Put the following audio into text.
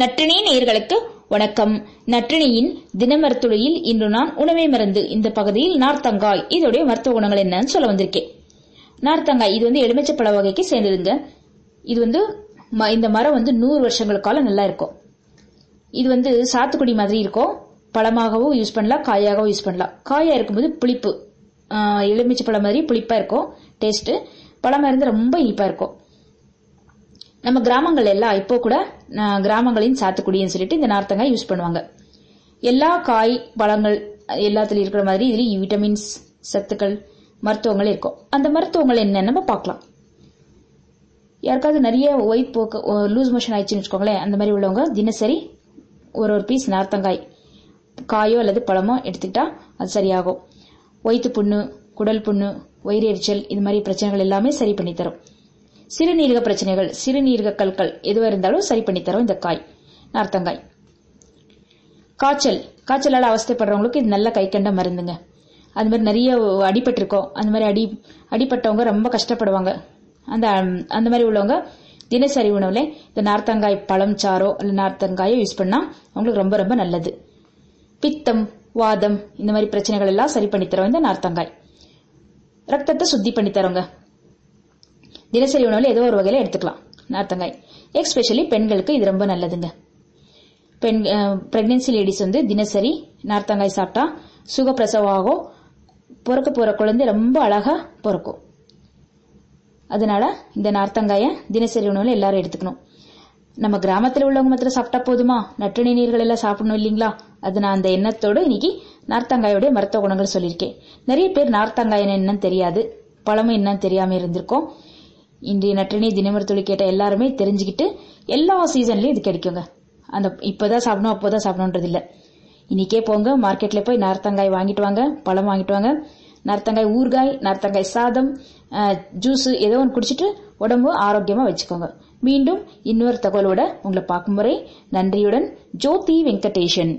நற்றினி நேயர்களுக்கு வணக்கம். நற்றினியின் தினமருத்துளையில் இன்று நான் உணவை மருந்து. இந்த பகுதியில் நார்த்தங்காய் இதோடைய மருத்துவ குணங்கள் என்னன்னு சொல்ல வந்திருக்கேன். நார்த்தங்காய் இது வந்து எலுமிச்சப்பழ வகைக்கு சேர்ந்ததுங்க இது வந்து இந்த மரம் வந்து நூறு வருஷங்களுக்கால நல்லா இருக்கும். இது வந்து சாத்துக்குடி மாதிரி இருக்கும். பழமாகவும் யூஸ் பண்ணலாம் காயாகவும் யூஸ் பண்ணலாம். காயா இருக்கும்போது புளிப்பு. எலுமிச்சை பழம் மாதிரி புளிப்பா இருக்கும். டேஸ்ட் பழமா இருந்து ரொம்ப இனிப்பா இருக்கும். நம்ம கிராமங்கள் எல்லாம் இப்போ கூட கிராமங்களின் சாத்துக்குடின்னு சொல்லிட்டு இந்த நார்த்தங்காய் யூஸ் பண்ணுவாங்க. எல்லா காய் பழங்கள் எல்லாத்துலயும் இருக்கிற மாதிரி இதுலயும் விட்டமின்ஸ் சத்துக்கள் மருத்துவங்கள் இருக்கும். அந்த மருத்துவங்கள் என்ன நம்ம பார்க்கலாம். யாருக்காவது நிறைய ஒயிட் போக்கு லூஸ் மோஷன் ஆயிடுச்சுன்னு வச்சுக்கோங்களேன் அந்த மாதிரி உள்ளவங்க தினசரி ஒரு ஒரு பீஸ் நார்த்தங்காய் காயோ அல்லது பழமோ எடுத்துக்கிட்டா அது சரியாகும். ஒய்த்து புண்ணு குடல் புண்ணு வயிறு எரிச்சல் இது மாதிரி பிரச்சனைகள் எல்லாமே சரி பண்ணி தரும். சிறுநீரக பிரச்சனைகள் சிறுநீரக கற்கள் எதுவாக இருந்தாலும் சரி பண்ணி தரும் இந்த காய். நார்த்தங்காய். காய்ச்சல். காய்ச்சலால் அவஸ்தைப்படுறவங்களுக்கு இது நல்ல கை கண்ட மருந்துங்க. அது மாதிரி நிறைய அடிபட்டிருக்கோம். அந்த மாதிரி அடி அடிப்பட்டவங்க ரொம்ப கஷ்டப்படுவாங்க. அந்த அந்த மாதிரி உள்ளவங்க தினசரி உணவுல இந்த நார்த்தங்காய் பழம் சாரோ இல்லை நார்த்தங்காயோ யூஸ் பண்ணா அவங்களுக்கு ரொம்ப ரொம்ப நல்லது. பித்தம் வாதம் இந்த மாதிரி பிரச்சனைகள் எல்லாம் சரி பண்ணி தரோம் இந்த நார்த்தங்காய். ரத்தத்தை சுத்தி பண்ணி தரோங்க. தினசரி உணவுல ஏதோ ஒரு வகையில எடுத்துக்கலாம். நார்த்தங்காய். எக்ஸ்பெஷலி பெண்களுக்கு இது ரொம்ப நல்லதுங்க. பெண் பிரெக்னன்சி லேடிஸ் வந்து தினசரி நார்த்தங்காய் சாப்பிட்டா சுகப்பிரசவம் ஆகும் பிறக்க போற குழந்தை ரொம்ப அழகா பிறக்கும். அதனால இந்த நார்த்தங்காய தினசரி உணவுல எல்லாரும் எடுத்துக்கணும். நம்ம கிராமத்தில் உள்ளவங்க மாத்திரம் சாப்பிட்டா போதுமா? நட்டுணி நீர்கள் எல்லாம் சாப்பிடணும் இல்லைங்களா? அது நான் அந்த எண்ணத்தோடு இன்னைக்கு நார்த்தங்காயோட மருத்துவ குணங்கள் சொல்லியிருக்கேன். நிறைய பேர் நார்த்தங்காய் என்னன்னு தெரியாது. பழமும் என்னன்னு தெரியாம இருந்திருக்கோம். இன்றைய நற்றினி தினமரத்துளி கேட்ட எல்லாருமே தெரிஞ்சுக்கிட்டு எல்லா சீசன்லயும் இது கிடைக்குங்க. அந்த இப்பதான் சாப்பிடணும் அப்போதான் சாப்பிடணுன்றது இல்ல. இன்னைக்கே போங்க மார்க்கெட்ல போய் நார்த்தங்காய் வாங்கிட்டு வாங்க பழம் வாங்கிட்டு வாங்க. நார்த்தங்காய் ஊறுகாய் நார்த்தங்காய் சாதம் ஜூஸ் ஏதோ ஒன்று குடிச்சிட்டு உடம்பு ஆரோக்கியமா வச்சுக்கோங்க. மீண்டும் இன்னொரு தகவலோட உங்களை பார்க்கும் முறை. நன்றியுடன் ஜோதி வெங்கடேஷன்.